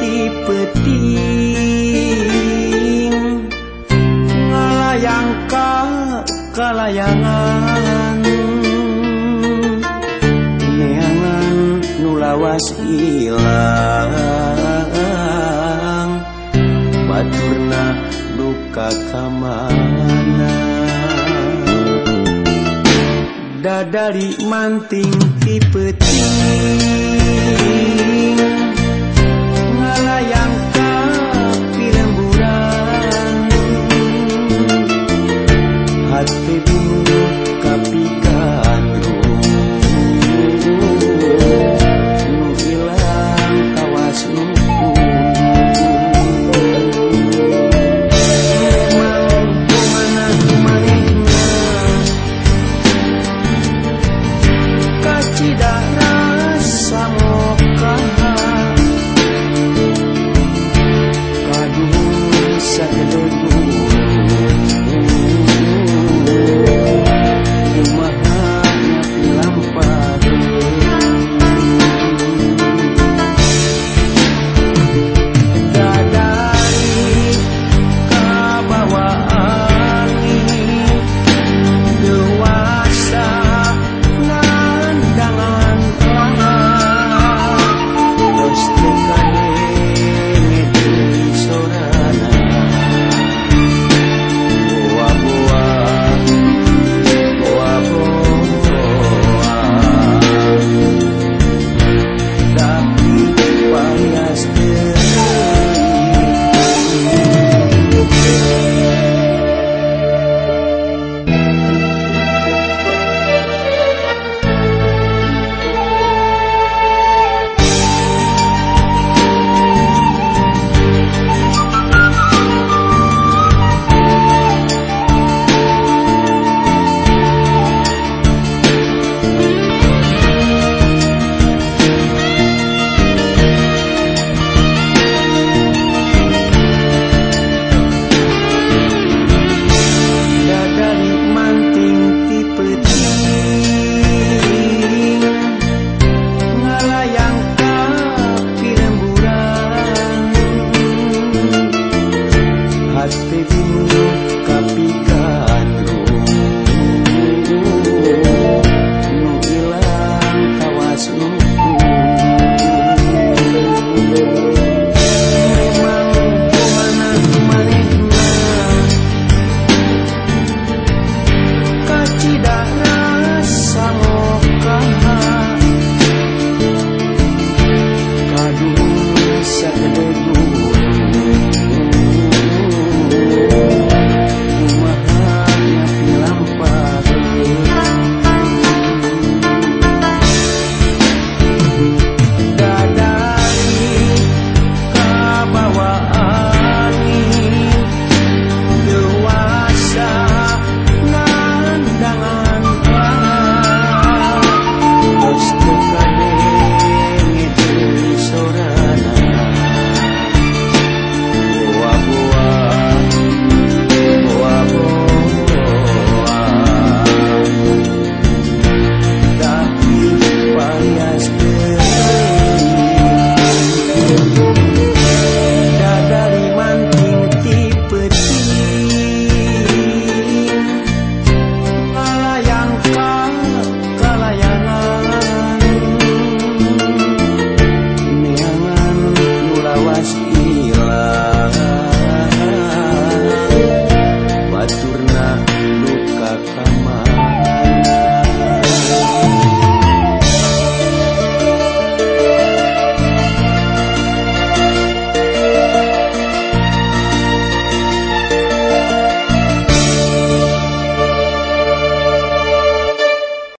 peti-peting ngalayang ka kalayangan. Neangan nulawas ilang baturna duka kamana. Dadari manting ti peti